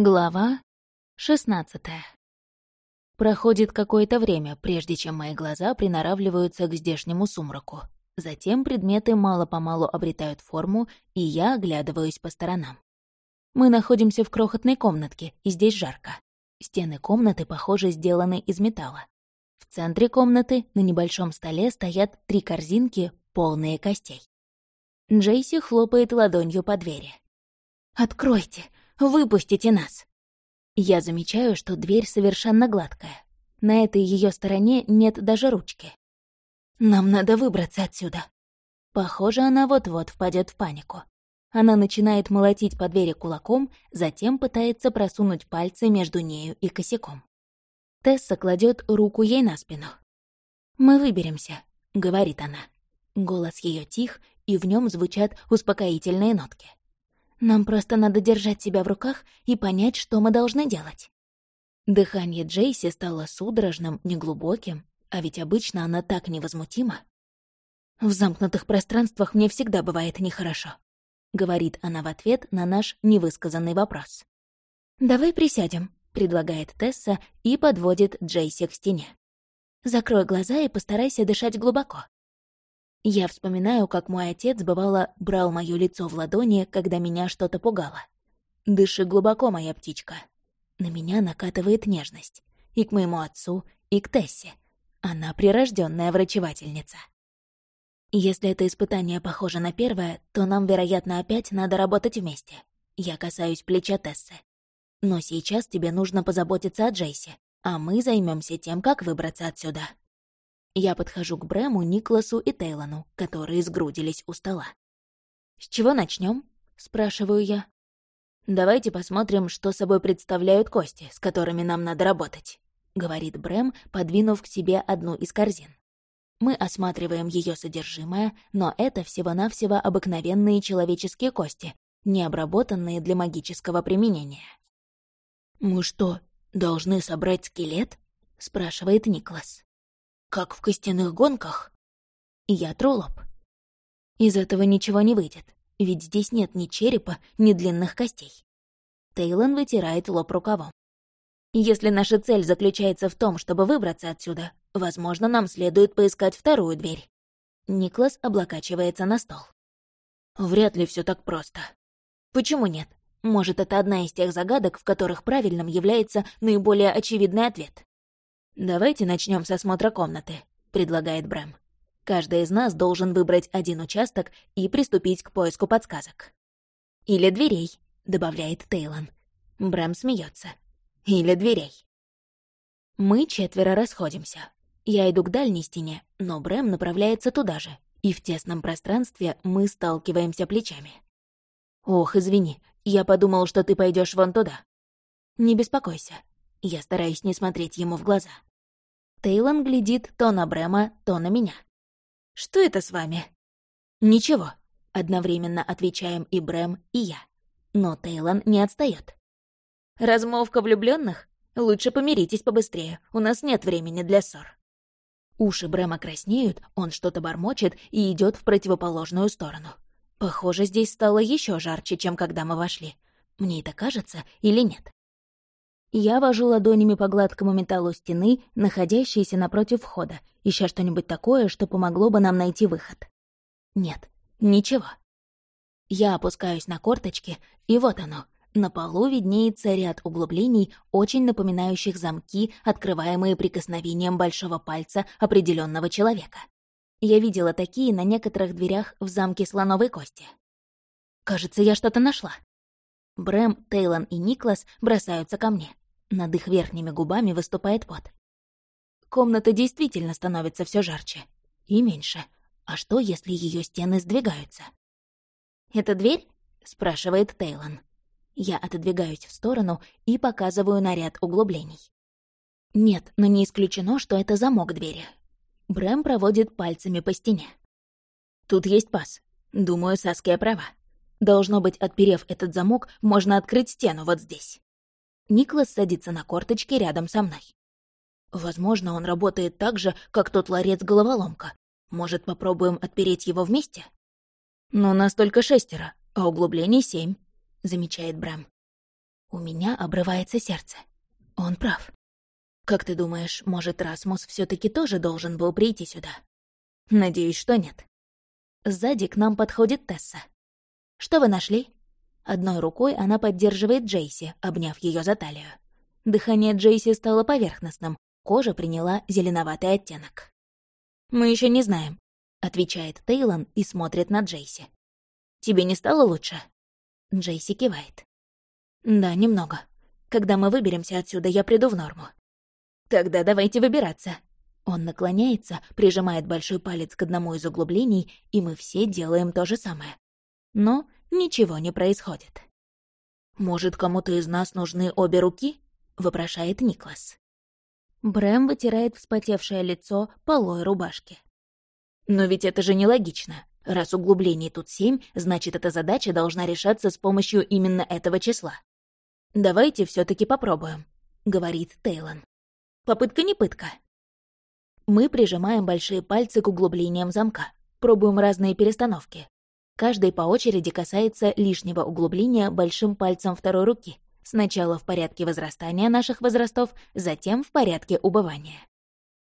Глава 16 Проходит какое-то время, прежде чем мои глаза приноравливаются к здешнему сумраку. Затем предметы мало-помалу обретают форму, и я оглядываюсь по сторонам. Мы находимся в крохотной комнатке, и здесь жарко. Стены комнаты, похоже, сделаны из металла. В центре комнаты на небольшом столе стоят три корзинки, полные костей. Джейси хлопает ладонью по двери. «Откройте! Выпустите нас!» Я замечаю, что дверь совершенно гладкая. На этой ее стороне нет даже ручки. Нам надо выбраться отсюда. Похоже, она вот-вот впадет в панику. Она начинает молотить по двери кулаком, затем пытается просунуть пальцы между нею и косяком. Тесса кладет руку ей на спину. «Мы выберемся», — говорит она. Голос ее тих, и в нем звучат успокоительные нотки. Нам просто надо держать себя в руках и понять, что мы должны делать. Дыхание Джейси стало судорожным, неглубоким, а ведь обычно она так невозмутима. «В замкнутых пространствах мне всегда бывает нехорошо», — говорит она в ответ на наш невысказанный вопрос. «Давай присядем», — предлагает Тесса и подводит Джейси к стене. «Закрой глаза и постарайся дышать глубоко. Я вспоминаю, как мой отец, бывало, брал моё лицо в ладони, когда меня что-то пугало. «Дыши глубоко, моя птичка». На меня накатывает нежность. И к моему отцу, и к Тессе. Она прирожденная врачевательница. Если это испытание похоже на первое, то нам, вероятно, опять надо работать вместе. Я касаюсь плеча Тессы. Но сейчас тебе нужно позаботиться о Джейсе, а мы займемся тем, как выбраться отсюда. Я подхожу к Брэму, Никласу и Тейлону, которые сгрудились у стола. «С чего начнем? спрашиваю я. «Давайте посмотрим, что собой представляют кости, с которыми нам надо работать», — говорит Брэм, подвинув к себе одну из корзин. Мы осматриваем ее содержимое, но это всего-навсего обыкновенные человеческие кости, не обработанные для магического применения. «Мы что, должны собрать скелет?» — спрашивает Никлас. Как в костяных гонках? Я тру лоб. Из этого ничего не выйдет, ведь здесь нет ни черепа, ни длинных костей. Тейлон вытирает лоб рукавом. Если наша цель заключается в том, чтобы выбраться отсюда, возможно, нам следует поискать вторую дверь. Никлас облокачивается на стол. Вряд ли все так просто. Почему нет? Может, это одна из тех загадок, в которых правильным является наиболее очевидный ответ. «Давайте начнем с осмотра комнаты», — предлагает Брэм. «Каждый из нас должен выбрать один участок и приступить к поиску подсказок». «Или дверей», — добавляет Тейлон. Брэм смеется. «Или дверей». Мы четверо расходимся. Я иду к дальней стене, но Брэм направляется туда же, и в тесном пространстве мы сталкиваемся плечами. «Ох, извини, я подумал, что ты пойдешь вон туда». «Не беспокойся». Я стараюсь не смотреть ему в глаза. Тейлон глядит то на Брэма, то на меня. «Что это с вами?» «Ничего», — одновременно отвечаем и Брэм, и я. Но Тейлон не отстает. «Размовка влюбленных? Лучше помиритесь побыстрее, у нас нет времени для ссор». Уши Брэма краснеют, он что-то бормочет и идет в противоположную сторону. Похоже, здесь стало еще жарче, чем когда мы вошли. Мне это кажется или нет? Я вожу ладонями по гладкому металлу стены, находящейся напротив входа, ища что-нибудь такое, что помогло бы нам найти выход. Нет, ничего. Я опускаюсь на корточки, и вот оно. На полу виднеется ряд углублений, очень напоминающих замки, открываемые прикосновением большого пальца определенного человека. Я видела такие на некоторых дверях в замке слоновой кости. Кажется, я что-то нашла. Брэм, Тейлон и Никлас бросаются ко мне. Над их верхними губами выступает пот. Комната действительно становится все жарче. И меньше. А что, если ее стены сдвигаются? «Это дверь?» — спрашивает Тейлон. Я отодвигаюсь в сторону и показываю на ряд углублений. Нет, но не исключено, что это замок двери. Брэм проводит пальцами по стене. Тут есть паз. Думаю, Саския права. Должно быть, отперев этот замок, можно открыть стену вот здесь. Никлас садится на корточки рядом со мной. Возможно, он работает так же, как тот ларец-головоломка. Может, попробуем отпереть его вместе? Но нас только шестеро, а углублений семь, замечает Брэм. У меня обрывается сердце. Он прав. Как ты думаешь, может, Расмус все таки тоже должен был прийти сюда? Надеюсь, что нет. Сзади к нам подходит Тесса. «Что вы нашли?» Одной рукой она поддерживает Джейси, обняв ее за талию. Дыхание Джейси стало поверхностным, кожа приняла зеленоватый оттенок. «Мы еще не знаем», — отвечает Тейлон и смотрит на Джейси. «Тебе не стало лучше?» Джейси кивает. «Да, немного. Когда мы выберемся отсюда, я приду в норму». «Тогда давайте выбираться». Он наклоняется, прижимает большой палец к одному из углублений, и мы все делаем то же самое. Но ничего не происходит. «Может, кому-то из нас нужны обе руки?» — вопрошает Никлас. Брэм вытирает вспотевшее лицо полой рубашки. «Но ведь это же нелогично. Раз углублений тут семь, значит, эта задача должна решаться с помощью именно этого числа. «Давайте все таки попробуем», — говорит Тейлон. «Попытка не пытка». Мы прижимаем большие пальцы к углублениям замка, пробуем разные перестановки. Каждый по очереди касается лишнего углубления большим пальцем второй руки, сначала в порядке возрастания наших возрастов, затем в порядке убывания.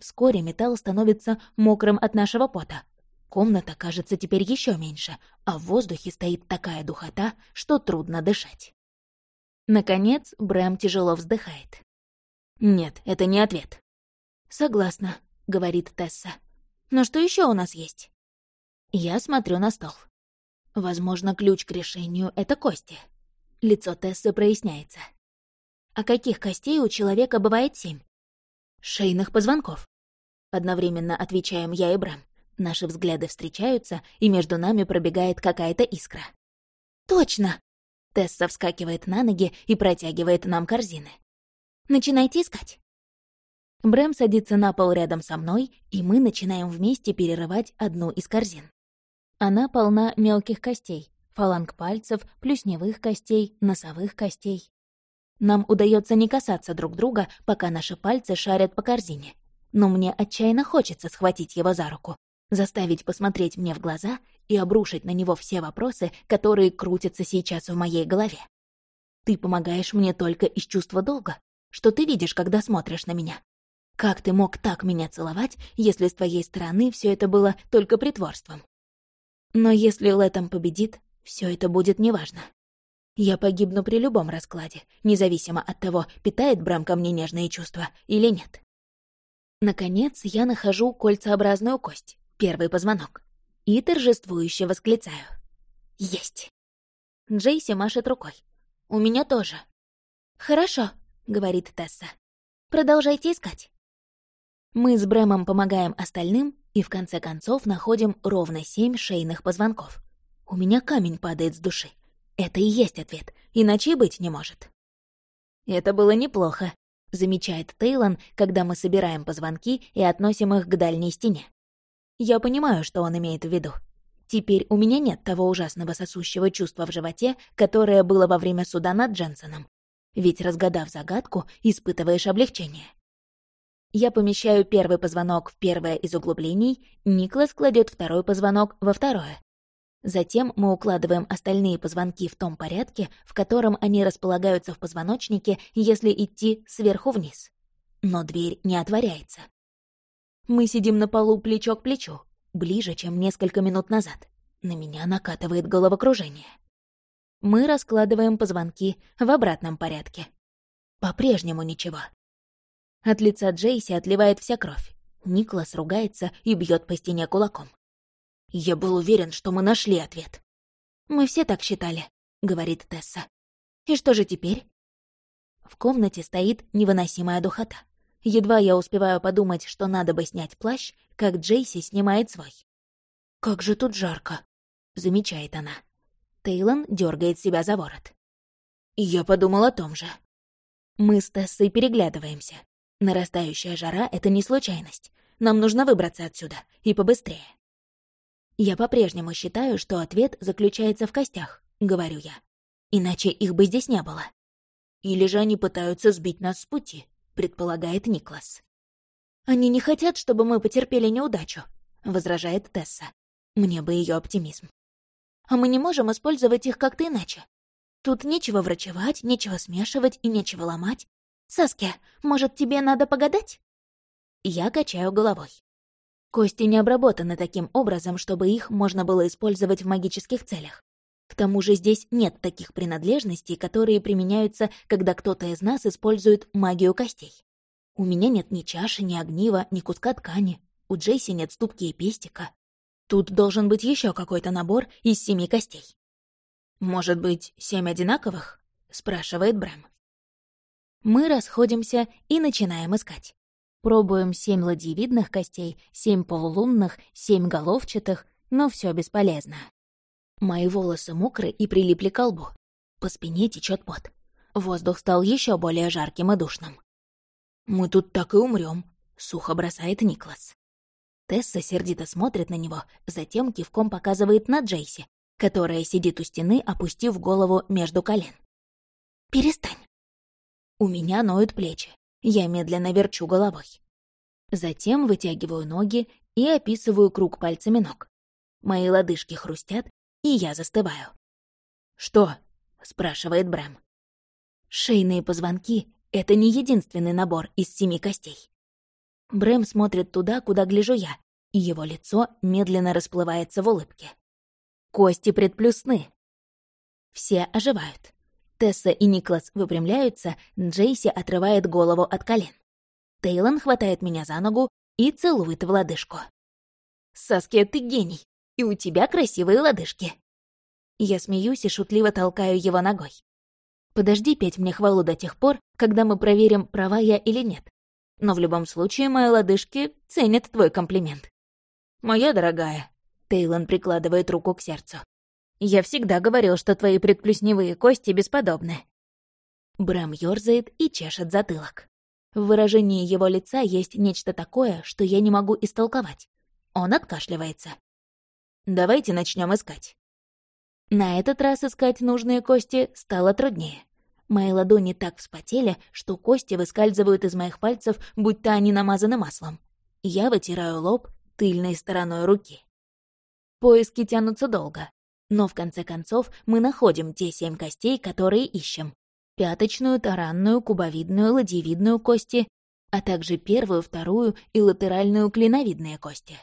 Вскоре металл становится мокрым от нашего пота, Комната кажется теперь еще меньше, а в воздухе стоит такая духота, что трудно дышать. Наконец, Брэм тяжело вздыхает. «Нет, это не ответ». «Согласна», — говорит Тесса. «Но что еще у нас есть?» Я смотрю на стол. Возможно, ключ к решению — это кости. Лицо Тессы проясняется. А каких костей у человека бывает семь? Шейных позвонков. Одновременно отвечаем я и Брэм. Наши взгляды встречаются, и между нами пробегает какая-то искра. «Точно!» Тесса вскакивает на ноги и протягивает нам корзины. «Начинайте искать». Брэм садится на пол рядом со мной, и мы начинаем вместе перерывать одну из корзин. Она полна мелких костей, фаланг пальцев, плюсневых костей, носовых костей. Нам удается не касаться друг друга, пока наши пальцы шарят по корзине. Но мне отчаянно хочется схватить его за руку, заставить посмотреть мне в глаза и обрушить на него все вопросы, которые крутятся сейчас в моей голове. Ты помогаешь мне только из чувства долга, что ты видишь, когда смотришь на меня. Как ты мог так меня целовать, если с твоей стороны все это было только притворством? Но если Лэтом победит, все это будет неважно. Я погибну при любом раскладе, независимо от того, питает Брэм ко мне нежные чувства или нет. Наконец, я нахожу кольцеобразную кость, первый позвонок. И торжествующе восклицаю. Есть. Джейси машет рукой. У меня тоже. Хорошо, говорит Тесса. Продолжайте искать. Мы с Брэмом помогаем остальным и в конце концов находим ровно семь шейных позвонков. У меня камень падает с души. Это и есть ответ, иначе и быть не может. Это было неплохо, замечает Тейлон, когда мы собираем позвонки и относим их к дальней стене. Я понимаю, что он имеет в виду. Теперь у меня нет того ужасного сосущего чувства в животе, которое было во время суда над Дженсоном. Ведь, разгадав загадку, испытываешь облегчение. Я помещаю первый позвонок в первое из углублений, Никлас кладет второй позвонок во второе. Затем мы укладываем остальные позвонки в том порядке, в котором они располагаются в позвоночнике, если идти сверху вниз. Но дверь не отворяется. Мы сидим на полу плечо к плечу, ближе, чем несколько минут назад. На меня накатывает головокружение. Мы раскладываем позвонки в обратном порядке. По-прежнему ничего. От лица Джейси отливает вся кровь. Никлас ругается и бьет по стене кулаком. «Я был уверен, что мы нашли ответ». «Мы все так считали», — говорит Тесса. «И что же теперь?» В комнате стоит невыносимая духота. Едва я успеваю подумать, что надо бы снять плащ, как Джейси снимает свой. «Как же тут жарко!» — замечает она. Тейлон дергает себя за ворот. «Я подумал о том же». Мы с Тессой переглядываемся. Нарастающая жара — это не случайность. Нам нужно выбраться отсюда, и побыстрее. Я по-прежнему считаю, что ответ заключается в костях, говорю я. Иначе их бы здесь не было. Или же они пытаются сбить нас с пути, предполагает Никлас. «Они не хотят, чтобы мы потерпели неудачу», — возражает Тесса. Мне бы ее оптимизм. «А мы не можем использовать их как-то иначе. Тут нечего врачевать, нечего смешивать и нечего ломать. Саске, может, тебе надо погадать?» Я качаю головой. Кости не обработаны таким образом, чтобы их можно было использовать в магических целях. К тому же здесь нет таких принадлежностей, которые применяются, когда кто-то из нас использует магию костей. У меня нет ни чаши, ни огнива, ни куска ткани. У Джейси нет ступки и пестика. Тут должен быть еще какой-то набор из семи костей. «Может быть, семь одинаковых?» — спрашивает Брэм. Мы расходимся и начинаем искать. Пробуем семь ладьевидных костей, семь полулунных, семь головчатых, но все бесполезно. Мои волосы мокры и прилипли к лбу. По спине течет пот. Воздух стал еще более жарким и душным. «Мы тут так и умрем, сухо бросает Никлас. Тесса сердито смотрит на него, затем кивком показывает на Джейси, которая сидит у стены, опустив голову между колен. «Перестань!» У меня ноют плечи. Я медленно верчу головой. Затем вытягиваю ноги и описываю круг пальцами ног. Мои лодыжки хрустят, и я застываю. «Что?» — спрашивает Брэм. «Шейные позвонки — это не единственный набор из семи костей». Брэм смотрит туда, куда гляжу я, и его лицо медленно расплывается в улыбке. Кости предплюсны. Все оживают. Тесса и Никлас выпрямляются, Джейси отрывает голову от колен. Тейлон хватает меня за ногу и целует в лодыжку. «Саския, ты гений, и у тебя красивые лодыжки». Я смеюсь и шутливо толкаю его ногой. Подожди петь мне хвалу до тех пор, когда мы проверим, права я или нет. Но в любом случае мои лодыжки ценят твой комплимент. «Моя дорогая», — Тейлон прикладывает руку к сердцу. Я всегда говорил, что твои предплюсневые кости бесподобны». Брэм ёрзает и чешет затылок. В выражении его лица есть нечто такое, что я не могу истолковать. Он откашливается. «Давайте начнем искать». На этот раз искать нужные кости стало труднее. Мои ладони так вспотели, что кости выскальзывают из моих пальцев, будто они намазаны маслом. Я вытираю лоб тыльной стороной руки. Поиски тянутся долго. Но в конце концов мы находим те семь костей, которые ищем. Пяточную, таранную, кубовидную, ладьевидную кости, а также первую, вторую и латеральную клиновидные кости.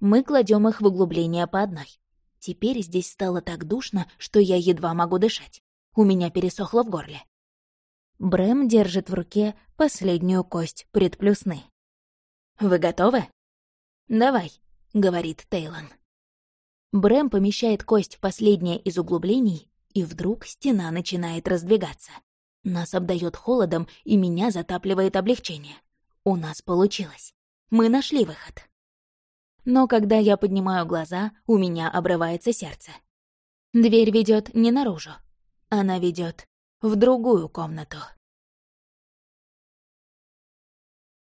Мы кладем их в углубление по одной. Теперь здесь стало так душно, что я едва могу дышать. У меня пересохло в горле. Брэм держит в руке последнюю кость предплюсны. «Вы готовы?» «Давай», — говорит Тейлон. Брэм помещает кость в последнее из углублений, и вдруг стена начинает раздвигаться. Нас обдает холодом, и меня затапливает облегчение. У нас получилось. Мы нашли выход. Но когда я поднимаю глаза, у меня обрывается сердце. Дверь ведет не наружу. Она ведет в другую комнату.